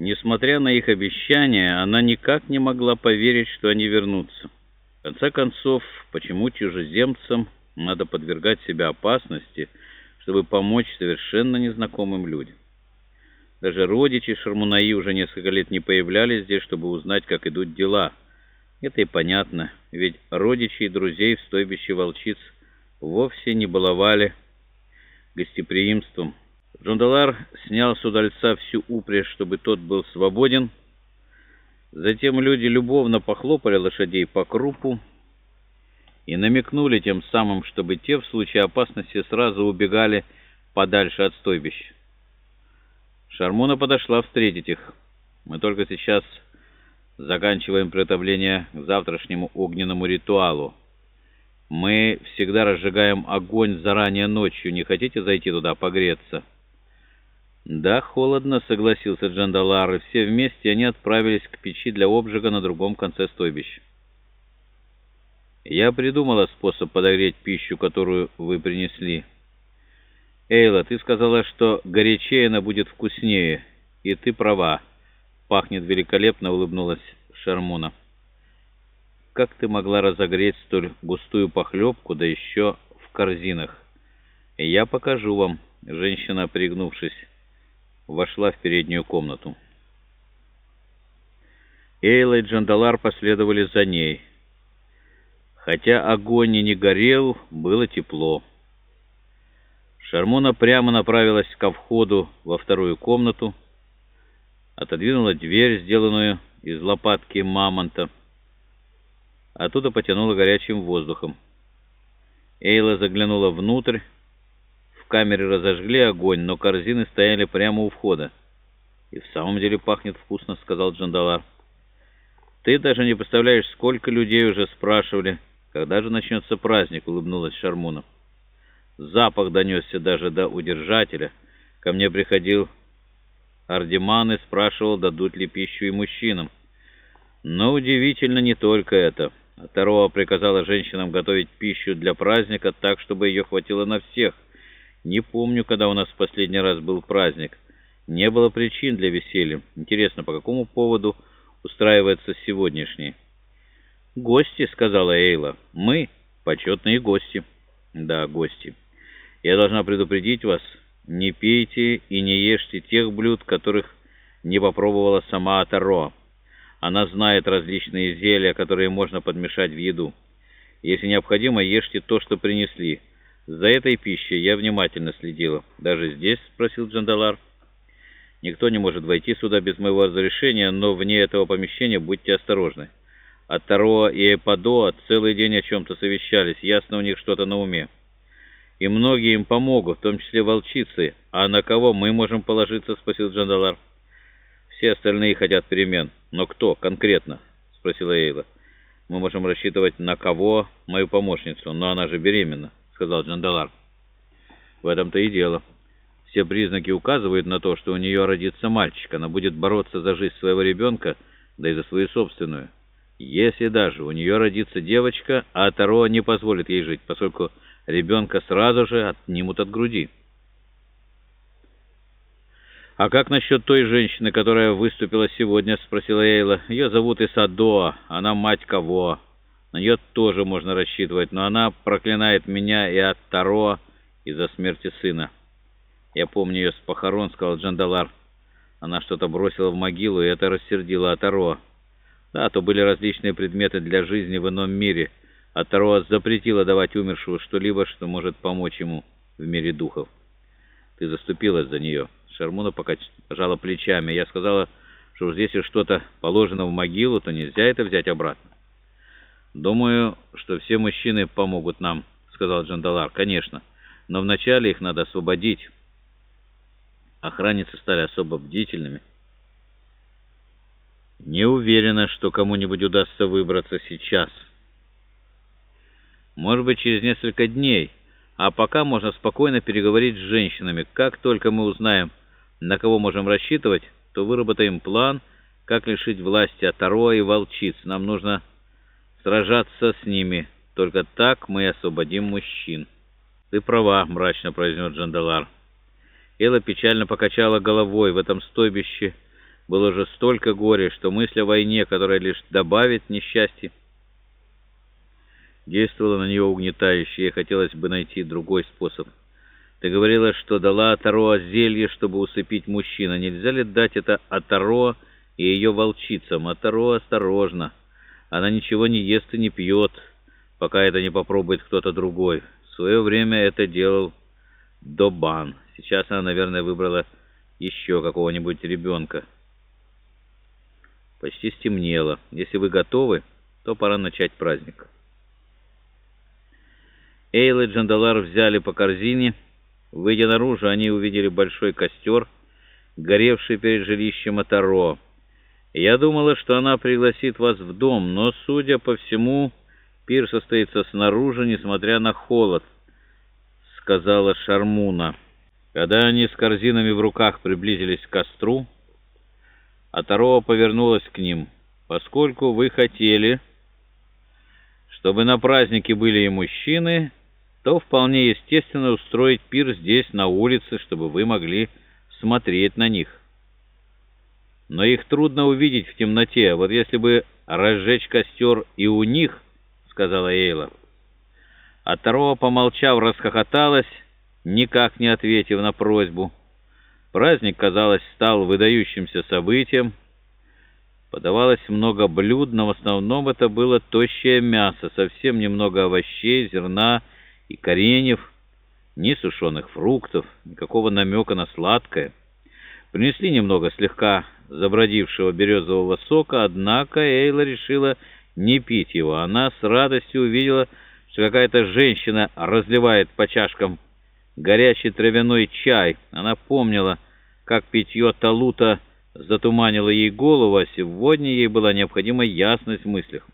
Несмотря на их обещания, она никак не могла поверить, что они вернутся. В конце концов, почему чужеземцам надо подвергать себя опасности, чтобы помочь совершенно незнакомым людям? Даже родичи Шармунаи уже несколько лет не появлялись здесь, чтобы узнать, как идут дела. Это и понятно, ведь родичи и друзей в стойбище волчиц вовсе не баловали гостеприимством. Джондалар снял с удальца всю упряжь, чтобы тот был свободен. Затем люди любовно похлопали лошадей по крупу и намекнули тем самым, чтобы те в случае опасности сразу убегали подальше от стойбища. Шармона подошла встретить их. Мы только сейчас заканчиваем приготовление к завтрашнему огненному ритуалу. Мы всегда разжигаем огонь заранее ночью. Не хотите зайти туда погреться?» «Да, холодно», — согласился Джандалар, и все вместе они отправились к печи для обжига на другом конце стойбища. «Я придумала способ подогреть пищу, которую вы принесли. Эйла, ты сказала, что горячее она будет вкуснее, и ты права. Пахнет великолепно», — улыбнулась Шармуна. «Как ты могла разогреть столь густую похлебку, да еще в корзинах?» «Я покажу вам», — женщина, пригнувшись, вошла в переднюю комнату. Эйла и Джандалар последовали за ней. Хотя огонь и не горел, было тепло. Шармона прямо направилась ко входу во вторую комнату, отодвинула дверь, сделанную из лопатки мамонта. Оттуда потянула горячим воздухом. Эйла заглянула внутрь, в камере разожгли огонь, но корзины стояли прямо у входа. «И в самом деле пахнет вкусно», — сказал Джандалар. «Ты даже не представляешь, сколько людей уже спрашивали, когда же начнется праздник», — улыбнулась Шармуна. Запах донесся даже до удержателя. Ко мне приходил Ардеман и спрашивал, дадут ли пищу и мужчинам. Но удивительно не только это. Тароа приказала женщинам готовить пищу для праздника так, чтобы ее хватило на всех — не помню, когда у нас в последний раз был праздник. Не было причин для веселья. Интересно, по какому поводу устраивается сегодняшний? «Гости», — сказала Эйла. «Мы — почетные гости». «Да, гости. Я должна предупредить вас, не пейте и не ешьте тех блюд, которых не попробовала сама Атаро. Она знает различные зелья, которые можно подмешать в еду. Если необходимо, ешьте то, что принесли». «За этой пищей я внимательно следила. Даже здесь?» — спросил Джандалар. «Никто не может войти сюда без моего разрешения, но вне этого помещения будьте осторожны. От Тароа и Эпадоа целый день о чем-то совещались, ясно у них что-то на уме. И многие им помогут, в том числе волчицы. А на кого мы можем положиться?» — спросил Джандалар. «Все остальные хотят перемен. Но кто конкретно?» — спросила Эйла. «Мы можем рассчитывать на кого? Мою помощницу, но она же беременна» сказал Джандалар. «В этом-то и дело. Все признаки указывают на то, что у нее родится мальчик. Она будет бороться за жизнь своего ребенка, да и за свою собственную. Если даже у нее родится девочка, а Таро не позволит ей жить, поскольку ребенка сразу же отнимут от груди». «А как насчет той женщины, которая выступила сегодня?» — спросила Эйла. «Ее зовут Исадоа. Она мать кого?» На нее тоже можно рассчитывать, но она проклинает меня и от Таро из-за смерти сына. Я помню ее с похорон, сказал Джандалар. Она что-то бросила в могилу, и это рассердило Атаро. Да, то были различные предметы для жизни в ином мире. Атаро запретила давать умершему что-либо, что может помочь ему в мире духов. Ты заступилась за нее. Шармуна пожала плечами. Я сказала, что если что-то положено в могилу, то нельзя это взять обратно. «Думаю, что все мужчины помогут нам», — сказал Джандалар. «Конечно, но вначале их надо освободить». Охранницы стали особо бдительными. «Не уверена, что кому-нибудь удастся выбраться сейчас. Может быть, через несколько дней, а пока можно спокойно переговорить с женщинами. Как только мы узнаем, на кого можем рассчитывать, то выработаем план, как лишить власти от Таро и волчиц. Нам нужно сражаться с ними. Только так мы освободим мужчин». «Ты права», — мрачно произнес Джандалар. Элла печально покачала головой. В этом стойбище было уже столько горя, что мысль о войне, которая лишь добавит несчастье, действовала на нее угнетающе. Ей хотелось бы найти другой способ. Ты говорила, что дала Атаро зелье, чтобы усыпить мужчину. Нельзя ли дать это Атаро и ее волчицам? Атаро осторожно. Она ничего не ест и не пьет, пока это не попробует кто-то другой. В свое время это делал Добан. Сейчас она, наверное, выбрала еще какого-нибудь ребенка. Почти стемнело. Если вы готовы, то пора начать праздник. Эйл и Джандалар взяли по корзине. Выйдя наружу, они увидели большой костер, горевший перед жилищем Атаро. Я думала, что она пригласит вас в дом, но, судя по всему, пир состоится снаружи, несмотря на холод, — сказала Шармуна. Когда они с корзинами в руках приблизились к костру, Атарова повернулась к ним. «Поскольку вы хотели, чтобы на празднике были и мужчины, то вполне естественно устроить пир здесь, на улице, чтобы вы могли смотреть на них» но их трудно увидеть в темноте. Вот если бы разжечь костер и у них, — сказала Эйла. А Таро, помолчав, расхохоталась, никак не ответив на просьбу. Праздник, казалось, стал выдающимся событием. Подавалось много блюд, но в основном это было тощее мясо, совсем немного овощей, зерна и кореньев, ни сушеных фруктов, никакого намека на сладкое. Принесли немного слегка забродившего березового сока, однако Эйла решила не пить его. Она с радостью увидела, что какая-то женщина разливает по чашкам горячий травяной чай. Она помнила, как питье Талута затуманило ей голову, а сегодня ей была необходима ясность в мыслях.